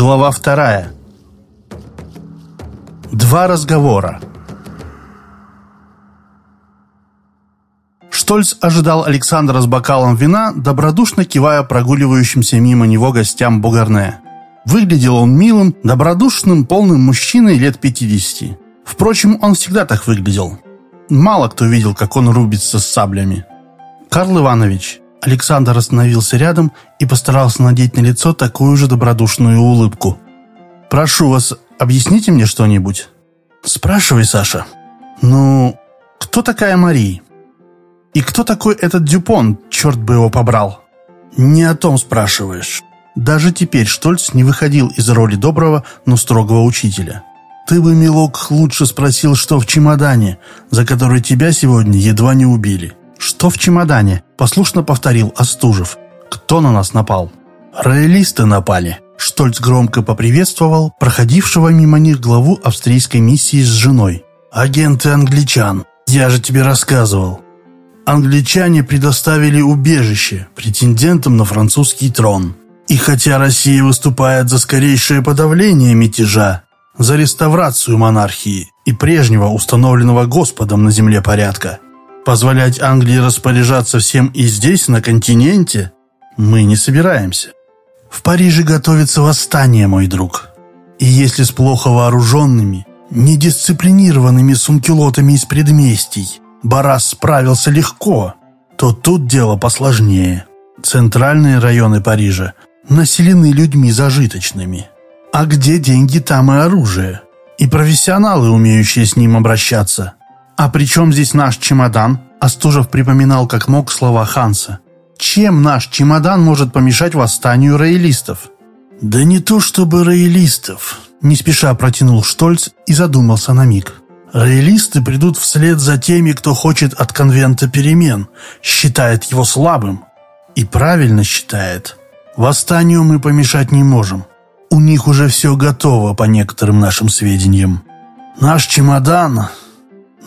Глава вторая. Два разговора. Штольц ожидал Александра с бокалом вина, добродушно кивая прогуливающимся мимо него гостям Бугарне. Выглядел он милым, добродушным, полным мужчиной лет 50. Впрочем, он всегда так выглядел. Мало кто видел, как он рубится с саблями. «Карл Иванович», Александр остановился рядом и постарался надеть на лицо такую же добродушную улыбку. «Прошу вас, объясните мне что-нибудь?» «Спрашивай, Саша». «Ну, кто такая Мария?» «И кто такой этот Дюпон, черт бы его побрал?» «Не о том спрашиваешь». Даже теперь Штольц не выходил из роли доброго, но строгого учителя. «Ты бы, милок, лучше спросил, что в чемодане, за который тебя сегодня едва не убили». «Что в чемодане?» – послушно повторил Остужев. «Кто на нас напал?» «Роялисты напали». Штольц громко поприветствовал проходившего мимо них главу австрийской миссии с женой. «Агенты англичан, я же тебе рассказывал. Англичане предоставили убежище претендентам на французский трон. И хотя Россия выступает за скорейшее подавление мятежа, за реставрацию монархии и прежнего установленного Господом на земле порядка, позволять Англии распоряжаться всем и здесь, на континенте, мы не собираемся. В Париже готовится восстание, мой друг. И если с плохо вооруженными, недисциплинированными сункилотами из предместий Барас справился легко, то тут дело посложнее. Центральные районы Парижа населены людьми зажиточными. А где деньги, там и оружие. И профессионалы, умеющие с ним обращаться. А при чем здесь наш чемодан? Остужев припоминал как мог слова Ханса. Чем наш чемодан может помешать восстанию роялистов? Да не то чтобы роялистов, не спеша протянул Штольц и задумался на миг. Роялисты придут вслед за теми, кто хочет от конвента перемен, считает его слабым. И правильно считает. Восстанию мы помешать не можем. У них уже все готово, по некоторым нашим сведениям. Наш чемодан,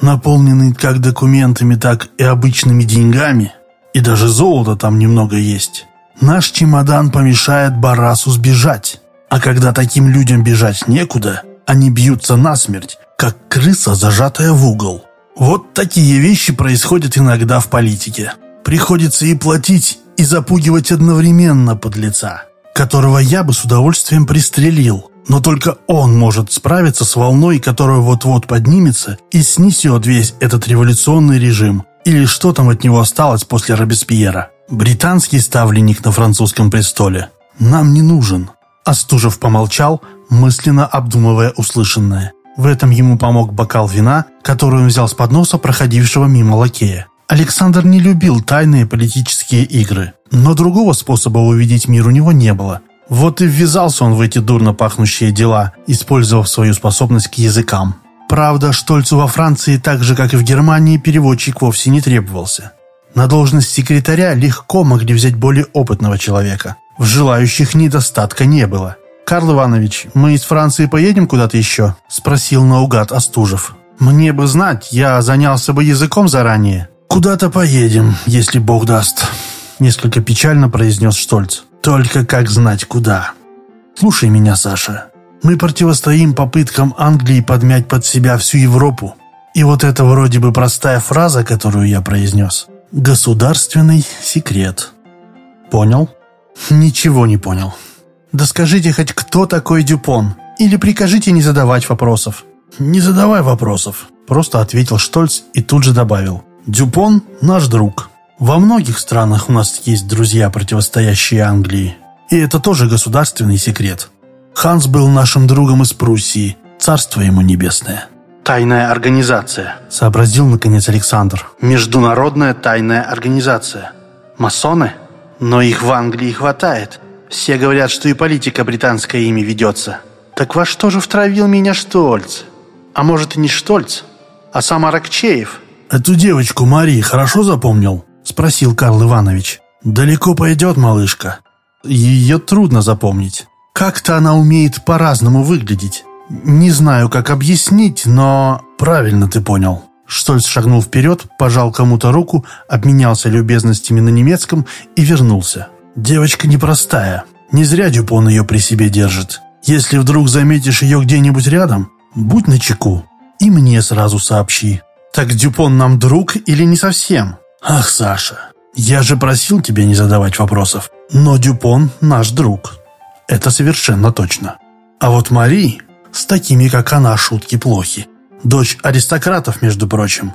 наполненный как документами, так и обычными деньгами, и даже золото там немного есть. Наш чемодан помешает Барасу сбежать. А когда таким людям бежать некуда, они бьются насмерть как крыса, зажатая в угол. Вот такие вещи происходят иногда в политике. Приходится и платить, и запугивать одновременно подлеца, которого я бы с удовольствием пристрелил. Но только он может справиться с волной, которая вот-вот поднимется и снесет весь этот революционный режим. Или что там от него осталось после Робеспьера. Британский ставленник на французском престоле нам не нужен. Остужев помолчал, мысленно обдумывая услышанное. В этом ему помог бокал вина, который он взял с подноса проходившего мимо лакея. Александр не любил тайные политические игры, но другого способа увидеть мир у него не было. Вот и ввязался он в эти дурно пахнущие дела, использовав свою способность к языкам. Правда, Штольцу во Франции, так же как и в Германии, переводчик вовсе не требовался. На должность секретаря легко могли взять более опытного человека. В желающих недостатка не было. «Карл Иванович, мы из Франции поедем куда-то еще?» – спросил наугад Остужев. «Мне бы знать, я занялся бы языком заранее». «Куда-то поедем, если Бог даст», – несколько печально произнес Штольц. «Только как знать куда?» «Слушай меня, Саша. Мы противостоим попыткам Англии подмять под себя всю Европу. И вот эта вроде бы простая фраза, которую я произнес – «государственный секрет». Понял? Ничего не понял. Да скажите хоть, кто такой Дюпон? Или прикажите не задавать вопросов?» «Не задавай вопросов», – просто ответил Штольц и тут же добавил. «Дюпон – наш друг. Во многих странах у нас есть друзья, противостоящие Англии. И это тоже государственный секрет. Ханс был нашим другом из Пруссии. Царство ему небесное». «Тайная организация», – сообразил наконец Александр. «Международная тайная организация. Масоны? Но их в Англии хватает. Все говорят, что и политика британская ими ведется. Так во что же втравил меня Штольц? А может и не Штольц, а сам Аракчеев? «Эту девочку Марии хорошо запомнил?» – спросил Карл Иванович. «Далеко пойдет малышка?» «Ее трудно запомнить. Как-то она умеет по-разному выглядеть. Не знаю, как объяснить, но...» «Правильно ты понял». Штольц шагнул вперед, пожал кому-то руку, обменялся любезностями на немецком и вернулся. Девочка непростая. Не зря Дюпон ее при себе держит. Если вдруг заметишь ее где-нибудь рядом, будь начеку и мне сразу сообщи. Так Дюпон нам друг или не совсем? Ах, Саша, я же просил тебя не задавать вопросов, но Дюпон наш друг. Это совершенно точно. А вот Мари, с такими, как она, шутки плохи. Дочь аристократов, между прочим.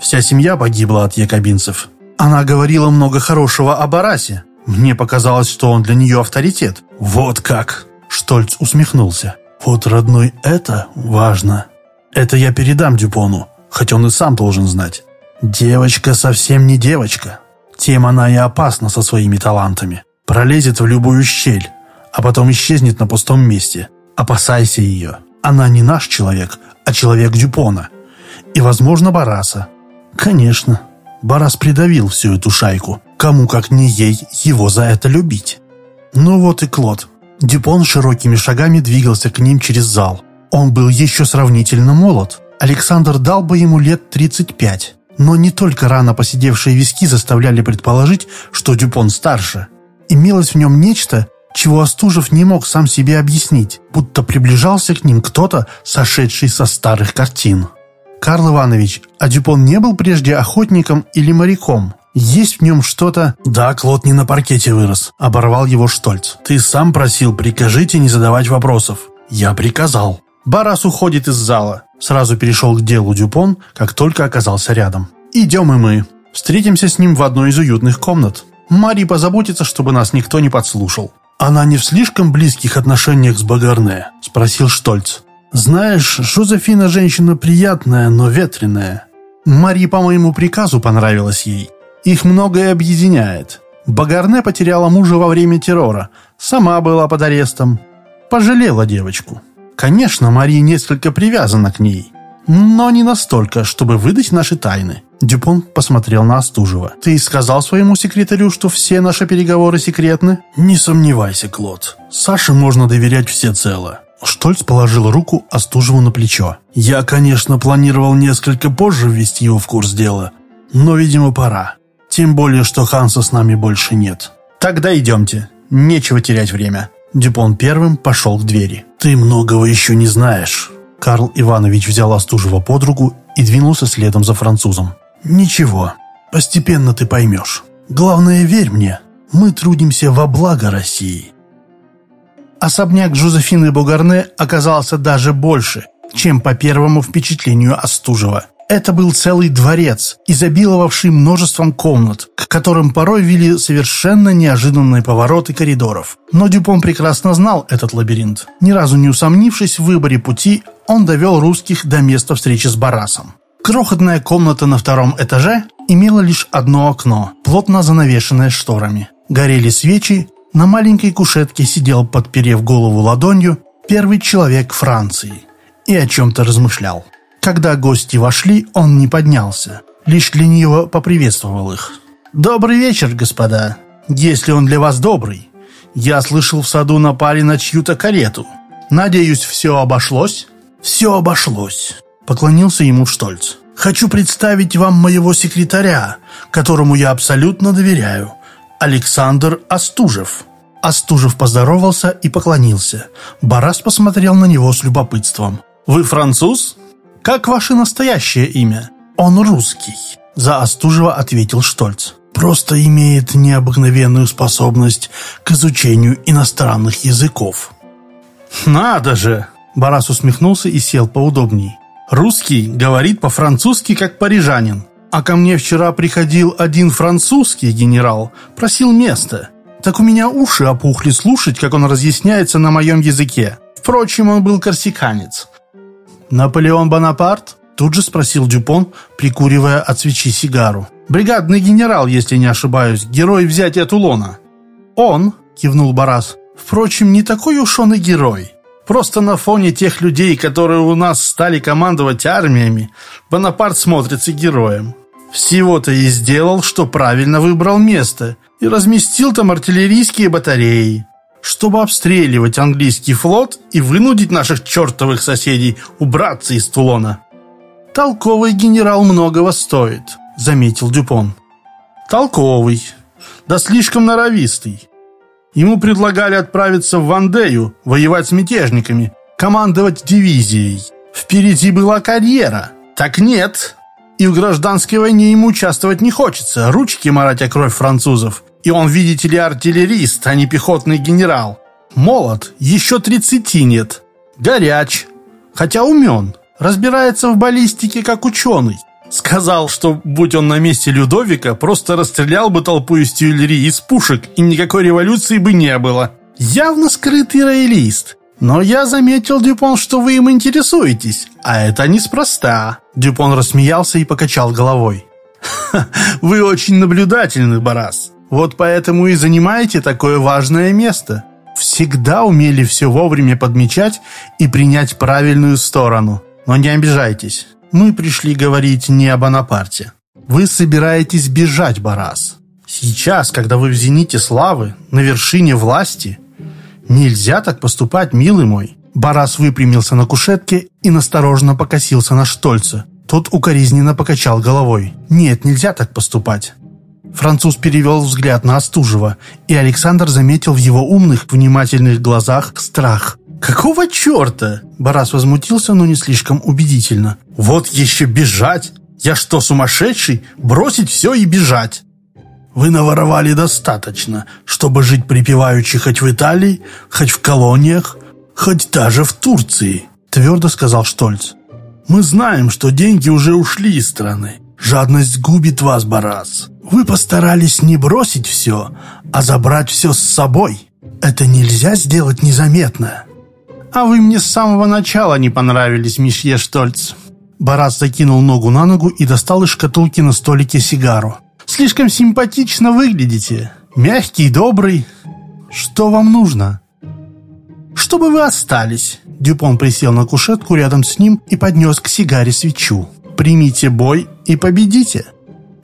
Вся семья погибла от якобинцев. Она говорила много хорошего о Барасе. Мне показалось, что он для нее авторитет. Вот как!» Штольц усмехнулся. «Вот, родной, это важно. Это я передам Дюпону, хоть он и сам должен знать. Девочка совсем не девочка. Тем она и опасна со своими талантами. Пролезет в любую щель, а потом исчезнет на пустом месте. Опасайся ее. Она не наш человек, а человек Дюпона. И, возможно, Бараса. Конечно, Барас придавил всю эту шайку. Кому, как не ей, его за это любить. Ну вот и Клод. Дюпон широкими шагами двигался к ним через зал. Он был еще сравнительно молод. Александр дал бы ему лет 35. Но не только рано посидевшие виски заставляли предположить, что Дюпон старше. Имелось в нем нечто, чего Остужев не мог сам себе объяснить, будто приближался к ним кто-то, сошедший со старых картин. «Карл Иванович, а Дюпон не был прежде охотником или моряком?» Есть в нем что-то... Да, Клод не на паркете вырос, оборвал его Штольц. Ты сам просил, прикажите не задавать вопросов. Я приказал. Барас уходит из зала. Сразу перешел к делу Дюпон, как только оказался рядом. Идем и мы. Встретимся с ним в одной из уютных комнат. Мари позаботится, чтобы нас никто не подслушал. «Она не в слишком близких отношениях с Багарне?» – спросил Штольц. «Знаешь, Жозефина женщина приятная, но ветреная. Мари по моему приказу понравилась ей. Их многое объединяет. Багарне потеряла мужа во время террора. Сама была под арестом. Пожалела девочку. Конечно, Мария несколько привязана к ней. Но не настолько, чтобы выдать наши тайны. Дюпон посмотрел на Остужева. «Ты сказал своему секретарю, что все наши переговоры секретны?» «Не сомневайся, Клод. Саше можно доверять всецело». Штольц положил руку Остужеву на плечо. «Я, конечно, планировал несколько позже ввести его в курс дела, но, видимо, пора. Тем более, что Ханса с нами больше нет. Тогда идемте. Нечего терять время. Дюпон первым пошел к двери. Ты многого еще не знаешь. Карл Иванович взял Остужева под руку и двинулся следом за французом. «Ничего, постепенно ты поймешь. Главное, верь мне, мы трудимся во благо России». Особняк Жозефины Бугарне оказался даже больше, чем по первому впечатлению Остужева. Это был целый дворец, изобиловавший множеством комнат, к которым порой вели совершенно неожиданные повороты коридоров. Но Дюпон прекрасно знал этот лабиринт. Ни разу не усомнившись в выборе пути, он довел русских до места встречи с Барасом. Крохотная комната на втором этаже имела лишь одно окно, плотно занавешенное шторами. Горели свечи, на маленькой кушетке сидел, подперев голову ладонью, первый человек Франции и о чем-то размышлял. Когда гости вошли, он не поднялся, лишь лениво поприветствовал их. «Добрый вечер, господа. Если он для вас добрый. Я слышал, в саду напали на чью-то карету. Надеюсь, все обошлось?» «Все обошлось», — поклонился ему Штольц. «Хочу представить вам моего секретаря, которому я абсолютно доверяю, Александр Остужев». Остужев поздоровался и поклонился. Барас посмотрел на него с любопытством. «Вы француз?» «Как ваше настоящее имя?» «Он русский», — за Остужева ответил Штольц. «Просто имеет необыкновенную способность к изучению иностранных языков». «Надо же!» — Барас усмехнулся и сел поудобней. «Русский говорит по-французски, как парижанин. А ко мне вчера приходил один французский генерал, просил места. Так у меня уши опухли слушать, как он разъясняется на моем языке. Впрочем, он был корсиканец. «Наполеон Бонапарт?» Тут же спросил Дюпон, прикуривая от свечи сигару. «Бригадный генерал, если не ошибаюсь, герой взятия Тулона». «Он?» – кивнул Барас. «Впрочем, не такой уж он и герой. Просто на фоне тех людей, которые у нас стали командовать армиями, Бонапарт смотрится героем. Всего-то и сделал, что правильно выбрал место и разместил там артиллерийские батареи чтобы обстреливать английский флот и вынудить наших чертовых соседей убраться из Тулона. «Толковый генерал многого стоит», — заметил Дюпон. «Толковый, да слишком норовистый. Ему предлагали отправиться в Вандею, воевать с мятежниками, командовать дивизией. Впереди была карьера. Так нет. И в гражданской войне ему участвовать не хочется, ручки марать о кровь французов. И он, видите ли, артиллерист, а не пехотный генерал. Молод, еще тридцати нет. Горяч, хотя умен. Разбирается в баллистике как ученый. Сказал, что, будь он на месте Людовика, просто расстрелял бы толпу из тюльри из пушек, и никакой революции бы не было. Явно скрытый роялист. Но я заметил, Дюпон, что вы им интересуетесь, а это неспроста. Дюпон рассмеялся и покачал головой. «Вы очень наблюдательны, Барас. Вот поэтому и занимаете такое важное место. Всегда умели все вовремя подмечать и принять правильную сторону. Но не обижайтесь. Мы пришли говорить не об Бонапарте. Вы собираетесь бежать, Барас. Сейчас, когда вы в зените славы, на вершине власти, нельзя так поступать, милый мой. Барас выпрямился на кушетке и настороженно покосился на Штольца. Тот укоризненно покачал головой. «Нет, нельзя так поступать». Француз перевел взгляд на Остужева, и Александр заметил в его умных, внимательных глазах страх. «Какого черта?» Барас возмутился, но не слишком убедительно. «Вот еще бежать! Я что, сумасшедший? Бросить все и бежать!» «Вы наворовали достаточно, чтобы жить припеваючи хоть в Италии, хоть в колониях, хоть даже в Турции», твердо сказал Штольц. «Мы знаем, что деньги уже ушли из страны. Жадность губит вас, Барас. Вы постарались не бросить все, а забрать все с собой. Это нельзя сделать незаметно. «А вы мне с самого начала не понравились, месье Штольц». Барас закинул ногу на ногу и достал из шкатулки на столике сигару. «Слишком симпатично выглядите. Мягкий, добрый. Что вам нужно?» «Чтобы вы остались». Дюпон присел на кушетку рядом с ним и поднес к сигаре свечу. «Примите бой и победите».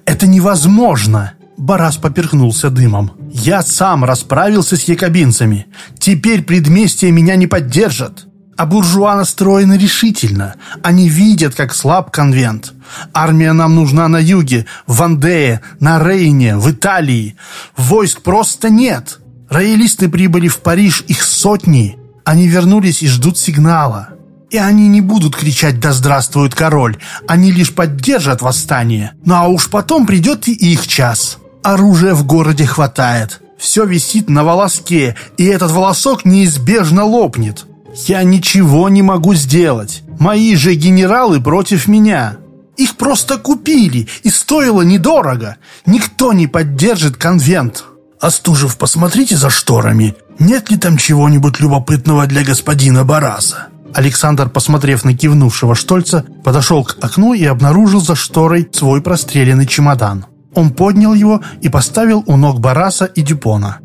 «Это невозможно!» Барас поперхнулся дымом. «Я сам расправился с якобинцами. Теперь предместья меня не поддержат. А буржуа настроены решительно. Они видят, как слаб конвент. Армия нам нужна на юге, в Вандее, на Рейне, в Италии. Войск просто нет. Роялисты прибыли в Париж, их сотни. Они вернулись и ждут сигнала. И они не будут кричать «Да здравствует король!» Они лишь поддержат восстание. Ну а уж потом придет и их час». Оружия в городе хватает. Все висит на волоске, и этот волосок неизбежно лопнет. Я ничего не могу сделать. Мои же генералы против меня. Их просто купили, и стоило недорого. Никто не поддержит конвент. Остужев, посмотрите за шторами. Нет ли там чего-нибудь любопытного для господина Бараса? Александр, посмотрев на кивнувшего Штольца, подошел к окну и обнаружил за шторой свой простреленный чемодан. Он поднял его и поставил у ног Бараса и Дюпона.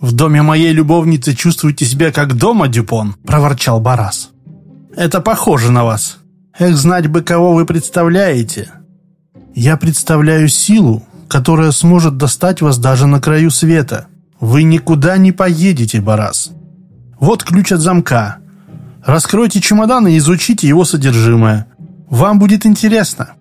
«В доме моей любовницы чувствуете себя как дома, Дюпон?» – проворчал Барас. «Это похоже на вас. Эх, знать бы, кого вы представляете!» «Я представляю силу, которая сможет достать вас даже на краю света. Вы никуда не поедете, Барас. Вот ключ от замка. Раскройте чемодан и изучите его содержимое. Вам будет интересно».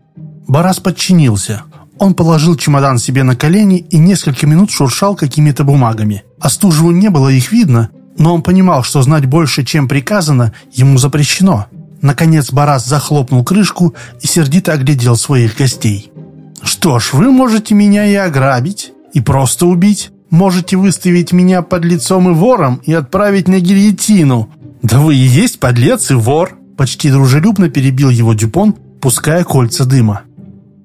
Барас подчинился. Он положил чемодан себе на колени и несколько минут шуршал какими-то бумагами. Остужеву не было их видно, но он понимал, что знать больше, чем приказано, ему запрещено. Наконец Барас захлопнул крышку и сердито оглядел своих гостей. «Что ж, вы можете меня и ограбить, и просто убить. Можете выставить меня под лицом и вором и отправить на гильотину. Да вы и есть подлец и вор!» Почти дружелюбно перебил его Дюпон, пуская кольца дыма.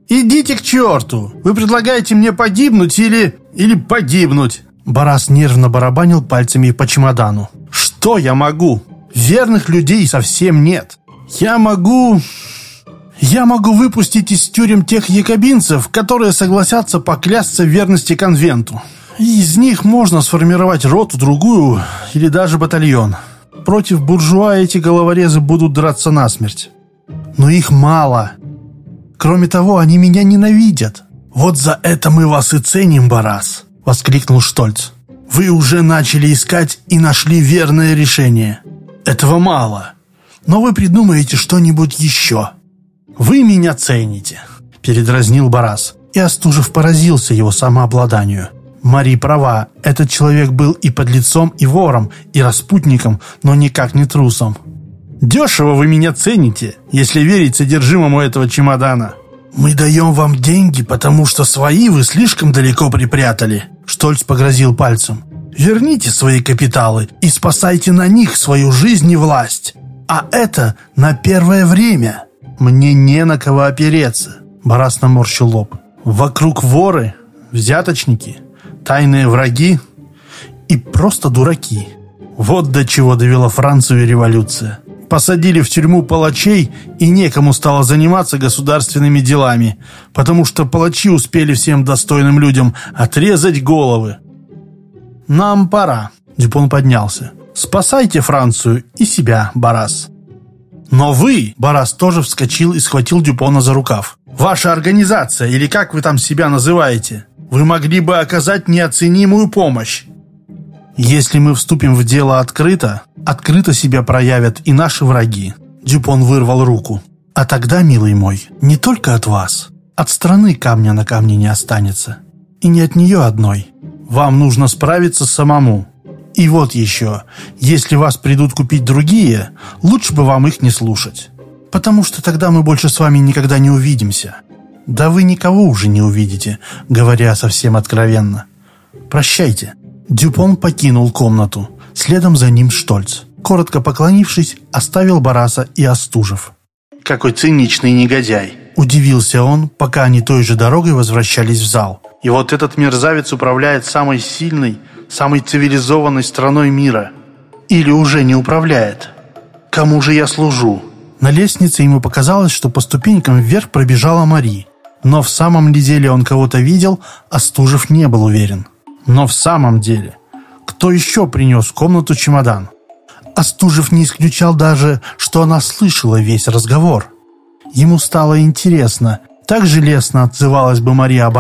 «Идите к черту! Вы предлагаете мне погибнуть или... или погибнуть!» Барас нервно барабанил пальцами по чемодану. «Что я могу? Верных людей совсем нет. Я могу... Я могу выпустить из тюрем тех якобинцев, которые согласятся поклясться верности конвенту. Из них можно сформировать роту, другую или даже батальон. Против буржуа эти головорезы будут драться насмерть. Но их мало. Кроме того, они меня ненавидят. Вот за это мы вас и ценим, Барас, воскликнул Штольц. Вы уже начали искать и нашли верное решение. Этого мало. Но вы придумаете что-нибудь еще. Вы меня цените, передразнил Барас. И Остужев поразился его самообладанию. Мари права, этот человек был и подлецом, и вором, и распутником, но никак не трусом. Дешево вы меня цените, если верить содержимому этого чемодана. Мы даем вам деньги, потому что свои вы слишком далеко припрятали. Штольц погрозил пальцем. Верните свои капиталы и спасайте на них свою жизнь и власть. А это на первое время. Мне не на кого опереться. Барас наморщил лоб. Вокруг воры, взяточники, тайные враги и просто дураки. Вот до чего довела Францию революция. Посадили в тюрьму палачей, и некому стало заниматься государственными делами, потому что палачи успели всем достойным людям отрезать головы. «Нам пора», — Дюпон поднялся. «Спасайте Францию и себя, Барас». «Но вы...» — Барас тоже вскочил и схватил Дюпона за рукав. «Ваша организация, или как вы там себя называете, вы могли бы оказать неоценимую помощь. Если мы вступим в дело открыто, открыто себя проявят и наши враги. Дюпон вырвал руку. А тогда, милый мой, не только от вас, от страны камня на камне не останется. И не от нее одной. Вам нужно справиться самому. И вот еще, если вас придут купить другие, лучше бы вам их не слушать. Потому что тогда мы больше с вами никогда не увидимся. Да вы никого уже не увидите, говоря совсем откровенно. Прощайте. Дюпон покинул комнату. Следом за ним Штольц. Коротко поклонившись, оставил Бараса и Остужев. «Какой циничный негодяй!» Удивился он, пока они той же дорогой возвращались в зал. «И вот этот мерзавец управляет самой сильной, самой цивилизованной страной мира. Или уже не управляет? Кому же я служу?» На лестнице ему показалось, что по ступенькам вверх пробежала Мари. Но в самом ли деле он кого-то видел, Остужев не был уверен. Но в самом деле, кто еще принес в комнату чемодан? Остужев не исключал даже, что она слышала весь разговор. Ему стало интересно, так же лестно отзывалась бы Мария о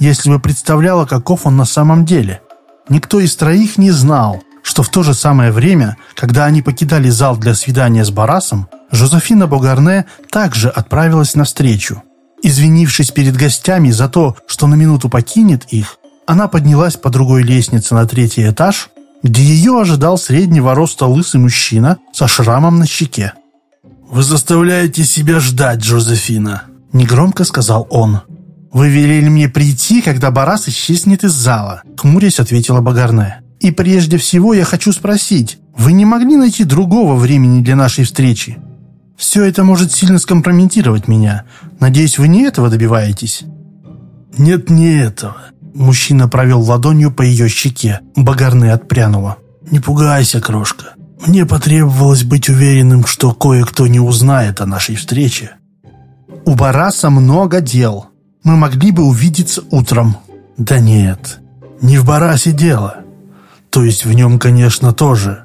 если бы представляла, каков он на самом деле. Никто из троих не знал, что в то же самое время, когда они покидали зал для свидания с Барасом, Жозефина Богарне также отправилась навстречу. Извинившись перед гостями за то, что на минуту покинет их, она поднялась по другой лестнице на третий этаж, где ее ожидал среднего роста лысый мужчина со шрамом на щеке. «Вы заставляете себя ждать, Джозефина», — негромко сказал он. «Вы велели мне прийти, когда Барас исчезнет из зала», — хмурясь ответила Багарне. «И прежде всего я хочу спросить, вы не могли найти другого времени для нашей встречи? Все это может сильно скомпрометировать меня. Надеюсь, вы не этого добиваетесь?» «Нет, не этого. Мужчина провел ладонью по ее щеке. Багарны отпрянула. «Не пугайся, крошка. Мне потребовалось быть уверенным, что кое-кто не узнает о нашей встрече». «У Бараса много дел. Мы могли бы увидеться утром». «Да нет, не в Барасе дело. То есть в нем, конечно, тоже.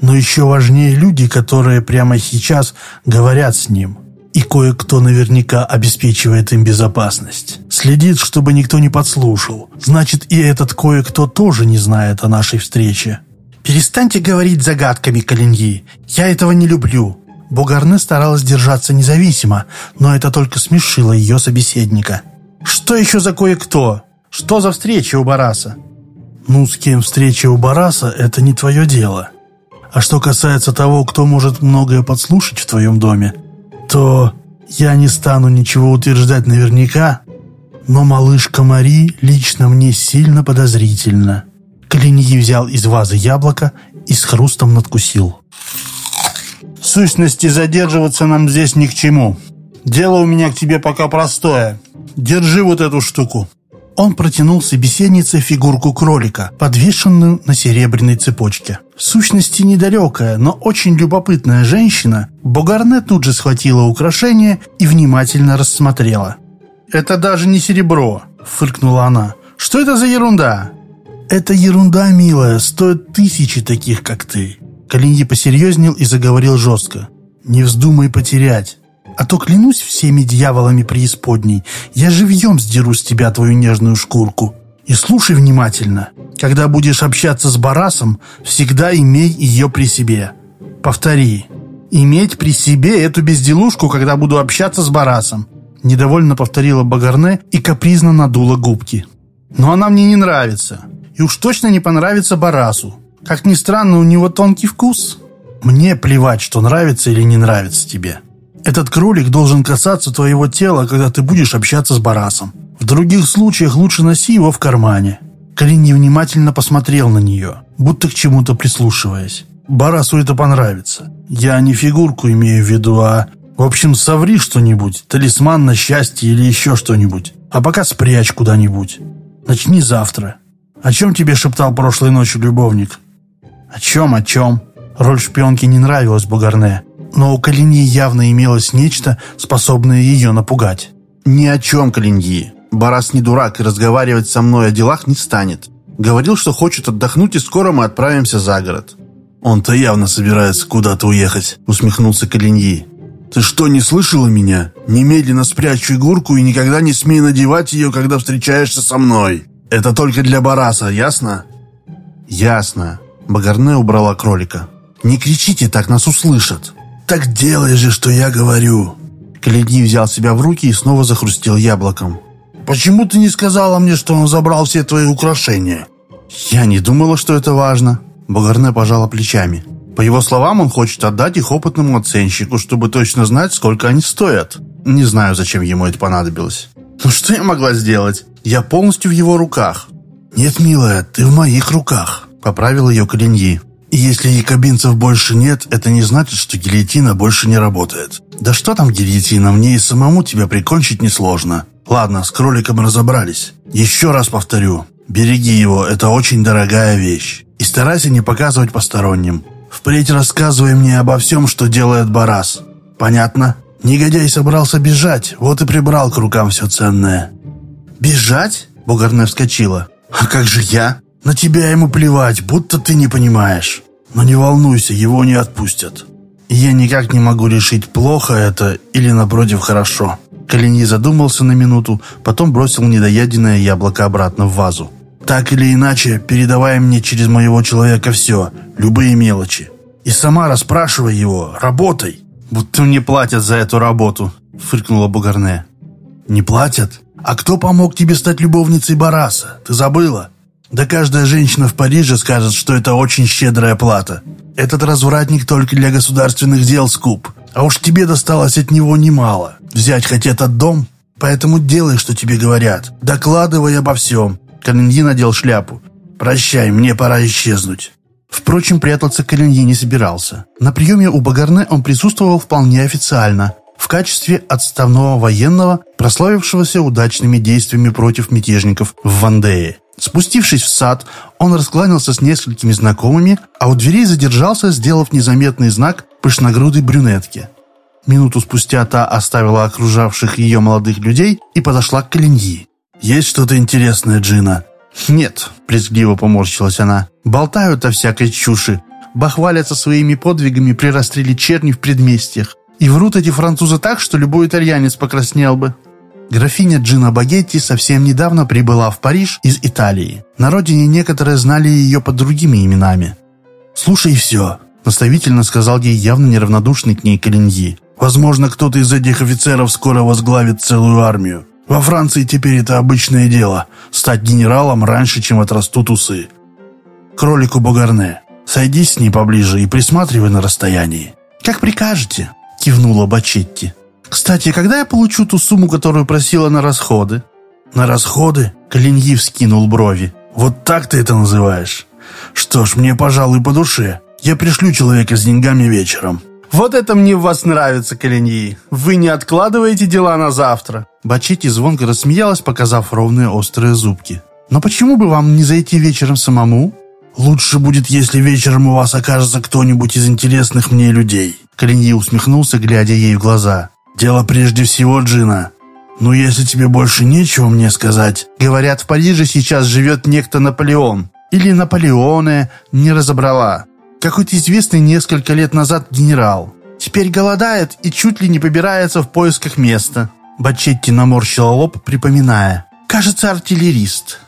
Но еще важнее люди, которые прямо сейчас говорят с ним» и кое-кто наверняка обеспечивает им безопасность. Следит, чтобы никто не подслушал. Значит, и этот кое-кто тоже не знает о нашей встрече. «Перестаньте говорить загадками, Калиньи. Я этого не люблю». Бугарне старалась держаться независимо, но это только смешило ее собеседника. «Что еще за кое-кто? Что за встреча у Бараса?» «Ну, с кем встреча у Бараса, это не твое дело. А что касается того, кто может многое подслушать в твоем доме, то я не стану ничего утверждать наверняка, но малышка Мари лично мне сильно подозрительна. Клиньи взял из вазы яблоко и с хрустом надкусил. В сущности, задерживаться нам здесь ни к чему. Дело у меня к тебе пока простое. Держи вот эту штуку. Он протянул собеседнице фигурку кролика, подвешенную на серебряной цепочке. В сущности недалекая, но очень любопытная женщина, Богарне тут же схватила украшение и внимательно рассмотрела. «Это даже не серебро», — фыркнула она. «Что это за ерунда?» «Это ерунда, милая, стоит тысячи таких, как ты». Калиньи посерьезнел и заговорил жестко. «Не вздумай потерять. А то, клянусь всеми дьяволами преисподней, я живьем сдеру с тебя твою нежную шкурку. И слушай внимательно. Когда будешь общаться с Барасом, всегда имей ее при себе. Повтори. Иметь при себе эту безделушку, когда буду общаться с Барасом. Недовольно повторила Багарне и капризно надула губки. Но она мне не нравится. И уж точно не понравится Барасу. Как ни странно, у него тонкий вкус. Мне плевать, что нравится или не нравится тебе. Этот кролик должен касаться твоего тела, когда ты будешь общаться с Барасом. В других случаях лучше носи его в кармане». Калини внимательно посмотрел на нее, будто к чему-то прислушиваясь. «Барасу это понравится. Я не фигурку имею в виду, а... В общем, соври что-нибудь, талисман на счастье или еще что-нибудь. А пока спрячь куда-нибудь. Начни завтра. О чем тебе шептал прошлой ночью любовник?» «О чем, о чем?» Роль шпионки не нравилась Бугарне, но у Калиньи явно имелось нечто, способное ее напугать. «Ни о чем, Калиньи. Барас не дурак и разговаривать со мной о делах не станет. Говорил, что хочет отдохнуть, и скоро мы отправимся за город». «Он-то явно собирается куда-то уехать», — усмехнулся Калиньи. «Ты что, не слышала меня? Немедленно спрячь фигурку и никогда не смей надевать ее, когда встречаешься со мной. Это только для Бараса, ясно?» «Ясно». Багарне убрала кролика. «Не кричите так, нас услышат». «Так делай же, что я говорю». Калиньи взял себя в руки и снова захрустел яблоком. «Почему ты не сказала мне, что он забрал все твои украшения?» «Я не думала, что это важно». Багарне пожала плечами. По его словам, он хочет отдать их опытному оценщику, чтобы точно знать, сколько они стоят. Не знаю, зачем ему это понадобилось. Ну что я могла сделать? Я полностью в его руках. «Нет, милая, ты в моих руках», — поправил ее Калиньи. «И если якобинцев больше нет, это не значит, что гильотина больше не работает. Да что там гильотина, мне и самому тебя прикончить несложно. Ладно, с кроликом разобрались. Еще раз повторю. Береги его, это очень дорогая вещь. И старайся не показывать посторонним. Впредь рассказывай мне обо всем, что делает Барас. Понятно? Негодяй собрался бежать, вот и прибрал к рукам все ценное. «Бежать?» — Бугарне вскочила. «А как же я? На тебя ему плевать, будто ты не понимаешь. Но не волнуйся, его не отпустят. я никак не могу решить, плохо это или, напротив, хорошо». Калиньи задумался на минуту, потом бросил недоеденное яблоко обратно в вазу. «Так или иначе, передавай мне через моего человека все, любые мелочи. И сама расспрашивай его, работай». «Будто мне платят за эту работу», — фыркнула Бугарне. «Не платят? А кто помог тебе стать любовницей Бараса? Ты забыла?» «Да каждая женщина в Париже скажет, что это очень щедрая плата. Этот развратник только для государственных дел скуп. А уж тебе досталось от него немало. Взять хоть этот дом? Поэтому делай, что тебе говорят. Докладывай обо всем». Калиньи надел шляпу. «Прощай, мне пора исчезнуть». Впрочем, прятаться Калиньи не собирался. На приеме у Багарне он присутствовал вполне официально, в качестве отставного военного, прославившегося удачными действиями против мятежников в Вандее. Спустившись в сад, он раскланялся с несколькими знакомыми, а у дверей задержался, сделав незаметный знак пышногрудой брюнетке. Минуту спустя та оставила окружавших ее молодых людей и подошла к Калиньи. «Есть что-то интересное, Джина?» «Нет», — презрительно поморщилась она. «Болтают о всякой чуши. Бахвалятся своими подвигами при расстреле черни в предместьях. И врут эти французы так, что любой итальянец покраснел бы». Графиня Джина Багетти совсем недавно прибыла в Париж из Италии. На родине некоторые знали ее под другими именами. «Слушай все», — наставительно сказал ей явно неравнодушный к ней Калиньи. «Возможно, кто-то из этих офицеров скоро возглавит целую армию. Во Франции теперь это обычное дело — стать генералом раньше, чем отрастут усы. Кролику Богарне, сойдись с ней поближе и присматривай на расстоянии». «Как прикажете», — кивнула Бачетти. «Кстати, когда я получу ту сумму, которую просила на расходы?» «На расходы?» — Калиньи вскинул брови. «Вот так ты это называешь? Что ж, мне, пожалуй, по душе. Я пришлю человека с деньгами вечером». «Вот это мне в вас нравится, Калиньи. Вы не откладываете дела на завтра». Бачетти звонко рассмеялась, показав ровные острые зубки. «Но почему бы вам не зайти вечером самому?» «Лучше будет, если вечером у вас окажется кто-нибудь из интересных мне людей». Калиньи усмехнулся, глядя ей в глаза. Дело прежде всего, Джина. Ну, если тебе больше нечего мне сказать... Говорят, в Париже сейчас живет некто Наполеон. Или Наполеоне, не разобрала. Какой-то известный несколько лет назад генерал. Теперь голодает и чуть ли не побирается в поисках места. Бачетти наморщила лоб, припоминая. Кажется, артиллерист.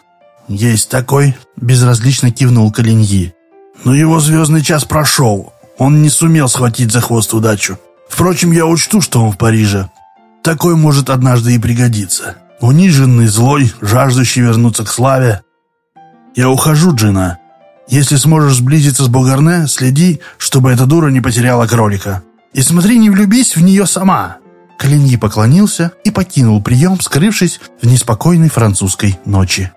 «Есть такой», — безразлично кивнул Калиньи. «Но его звездный час прошел. Он не сумел схватить за хвост удачу. Впрочем, я учту, что он в Париже. Такой может однажды и пригодиться. униженный, злой, жаждущий вернуться к славе. Я ухожу, Джина. Если сможешь сблизиться с Бугарне, следи, чтобы эта дура не потеряла кролика. И смотри, не влюбись в нее сама!» Калиньи поклонился и покинул прием, скрывшись в неспокойной французской ночи.